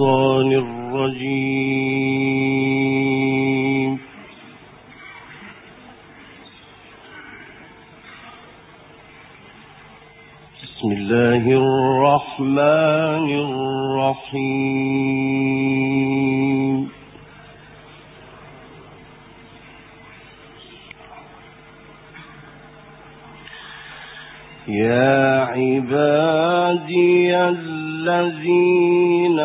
الشيطان الرجيم. بسم الله الرحمن الرحيم. يا عبادي الذين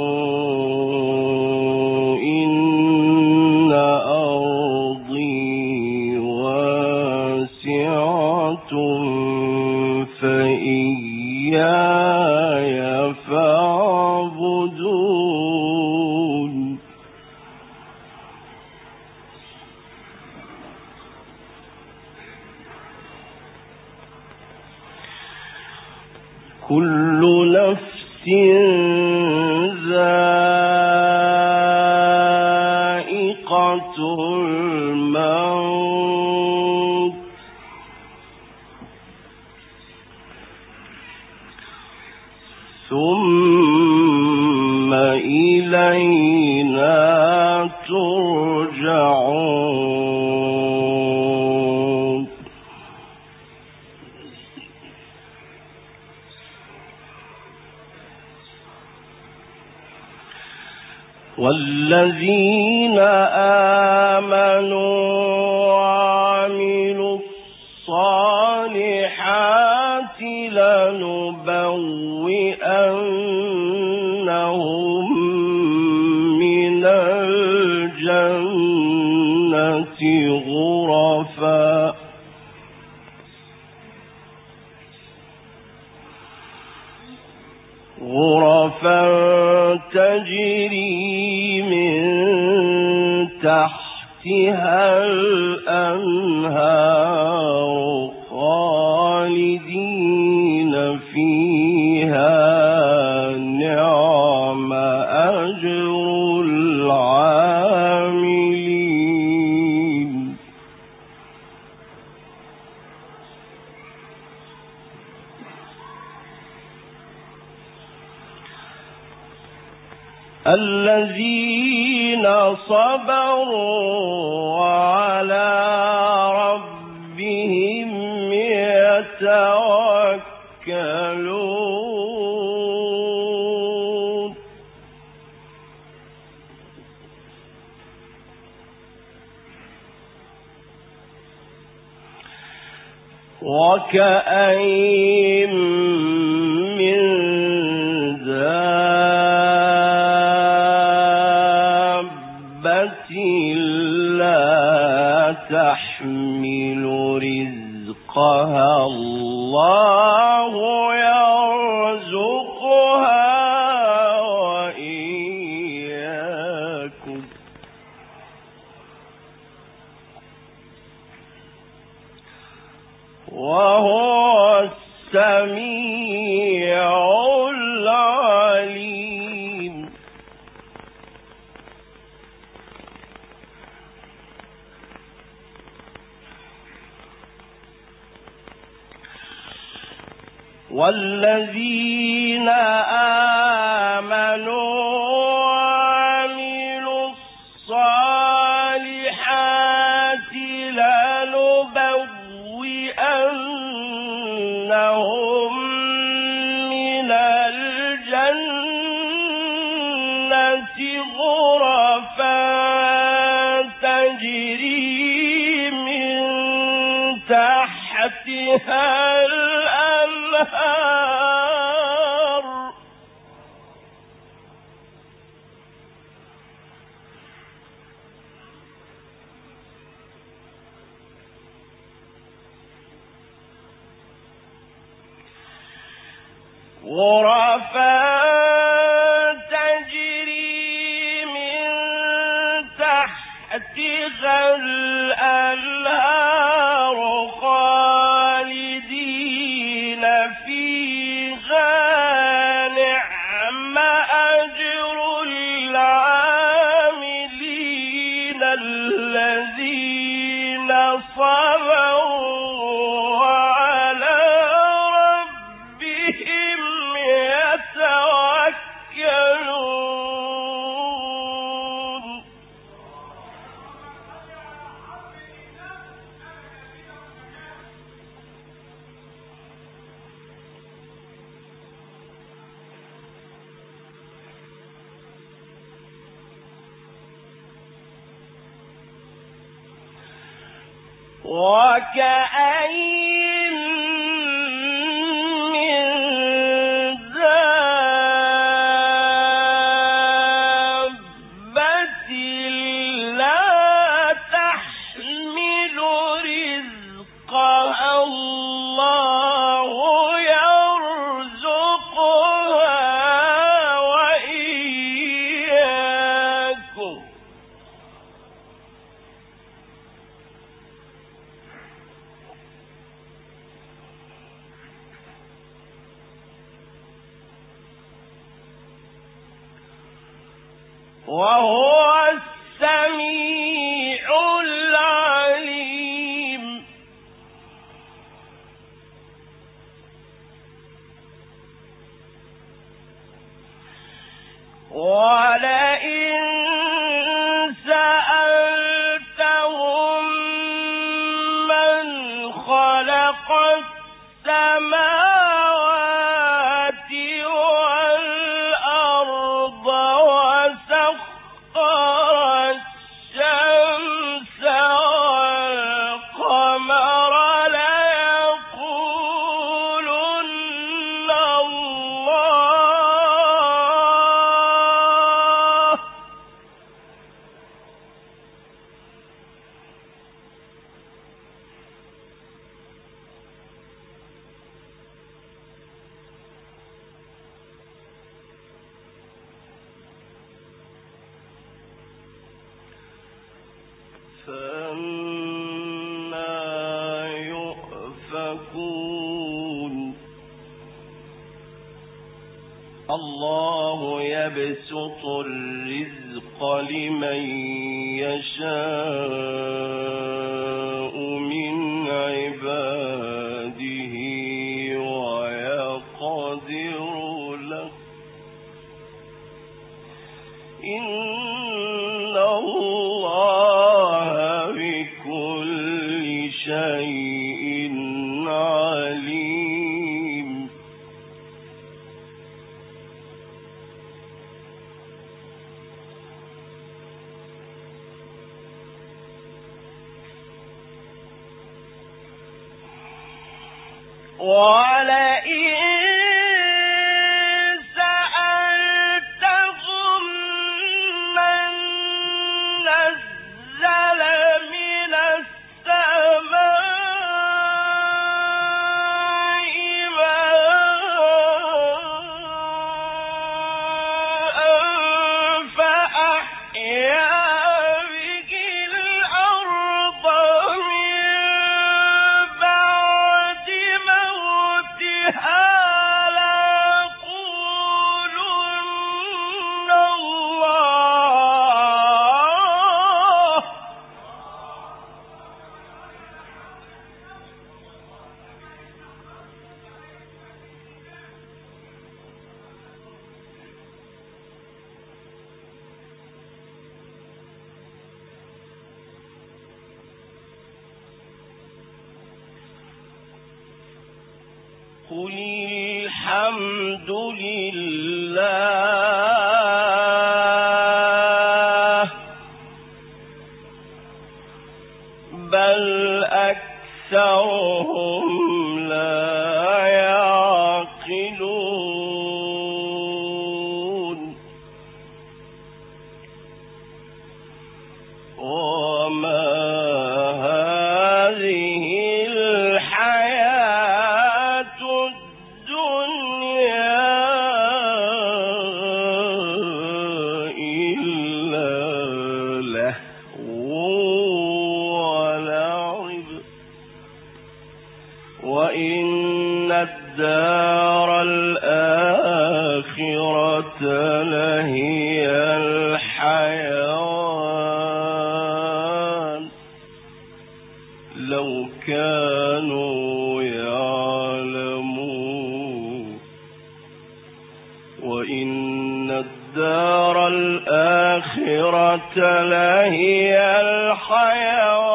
آمنوا إن أرضي واسعة فإياي كل نفس والذين آمنوا وعملوا الصالحات لنبوئنهم من الجنة غرفا غرفا تجري تحتها الأنهار خالدين فيها نعم أجر العاملين. الذين صبروا وعلى ربهم يتوكلون. وكأين لا تحمل رزقها الله والذين آمنوا وعملوا الصالحات لنبوئنهم من الجنة غرفا تجري من تحتها وكأي قال الله يبسط الرزق لمن يشاء. 我嘞。إن الدار الآخرة لهي الحيوان.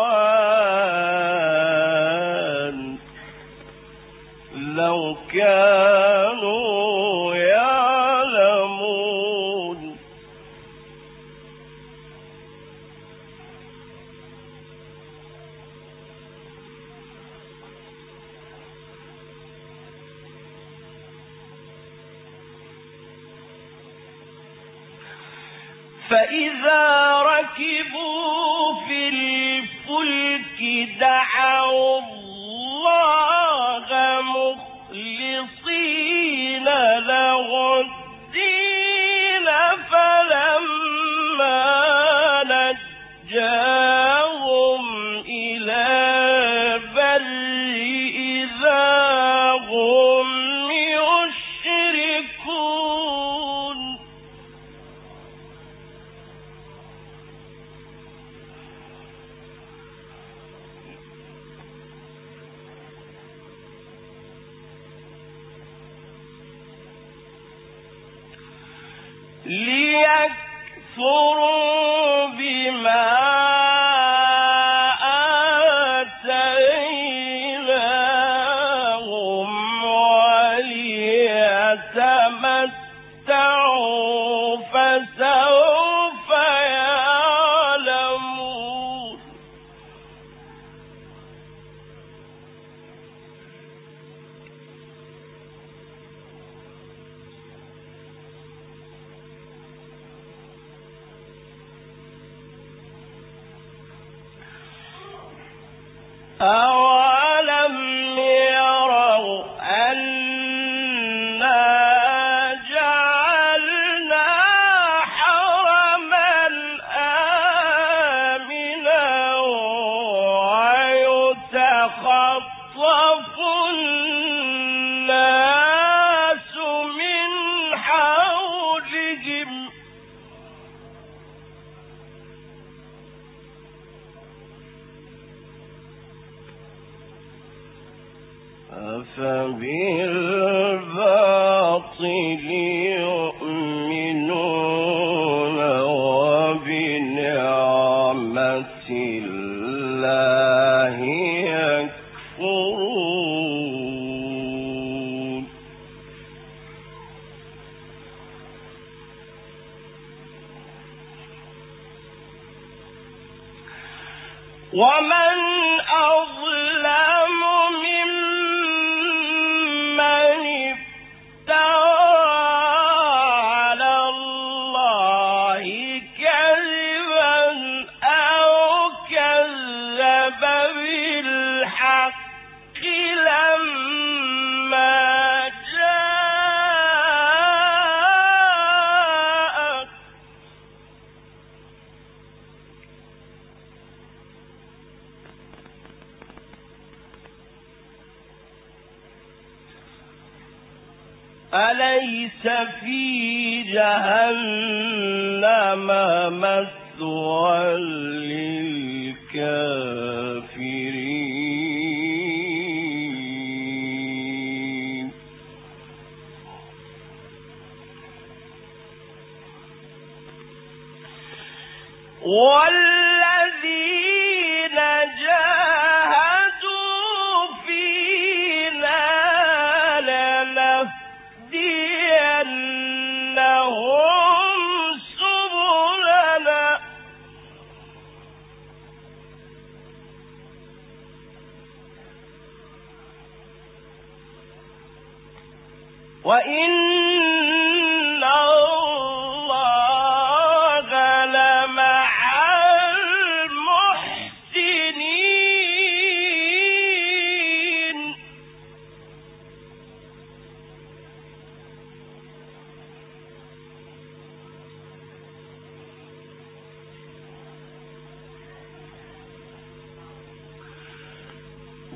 ومن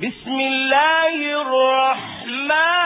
بسم الله الرحمن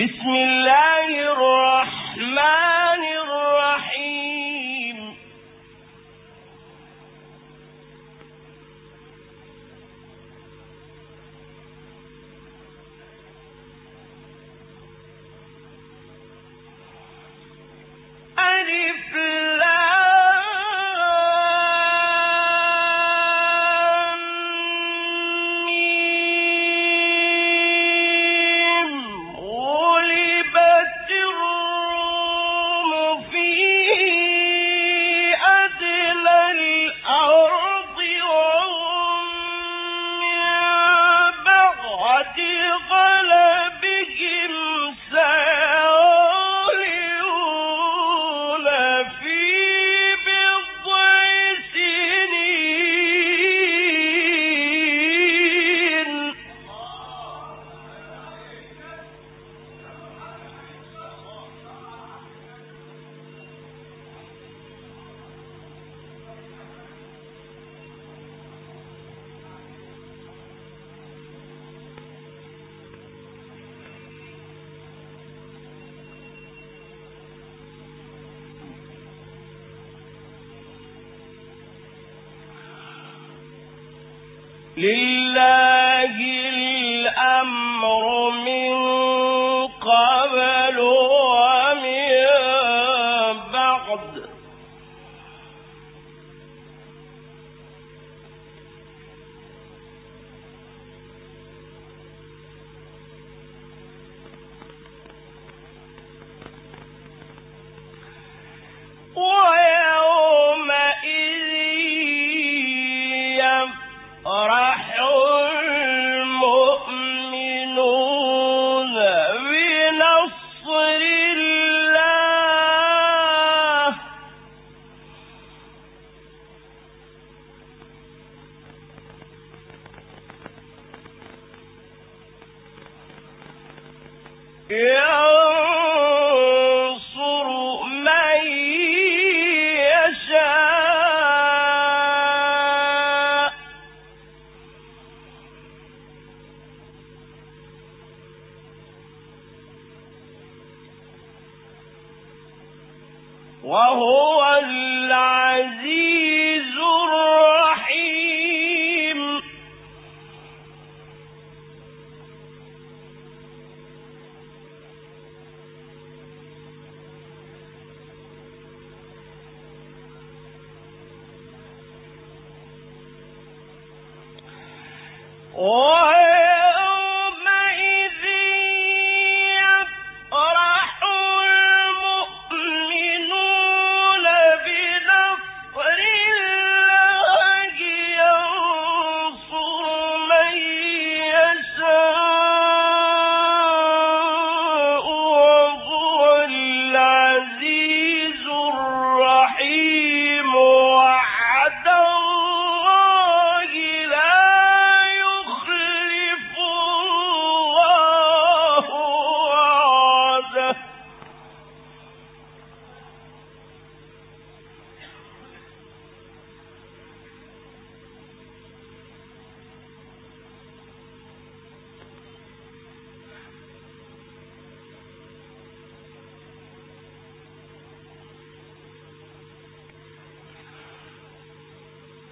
بسم الله الرحمن بعد Yeah.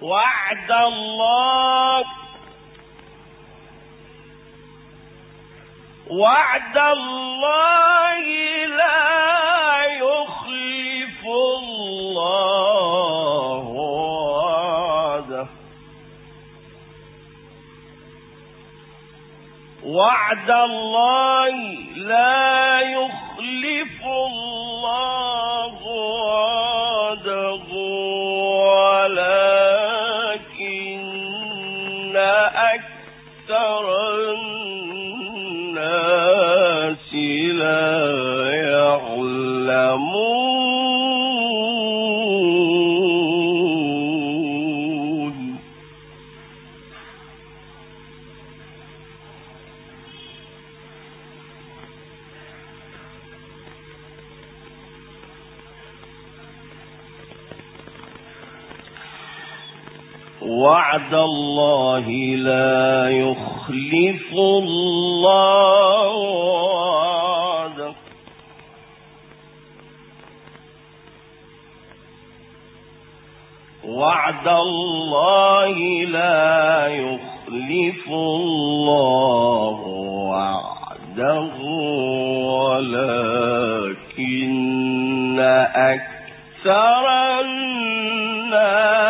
وعد الله. وعد الله لا يخلف الله وعده. وعد الله لا يخلف لا يخلف الله وعده. وعد الله لا يخلف الله وعده ولكن أكثر الناس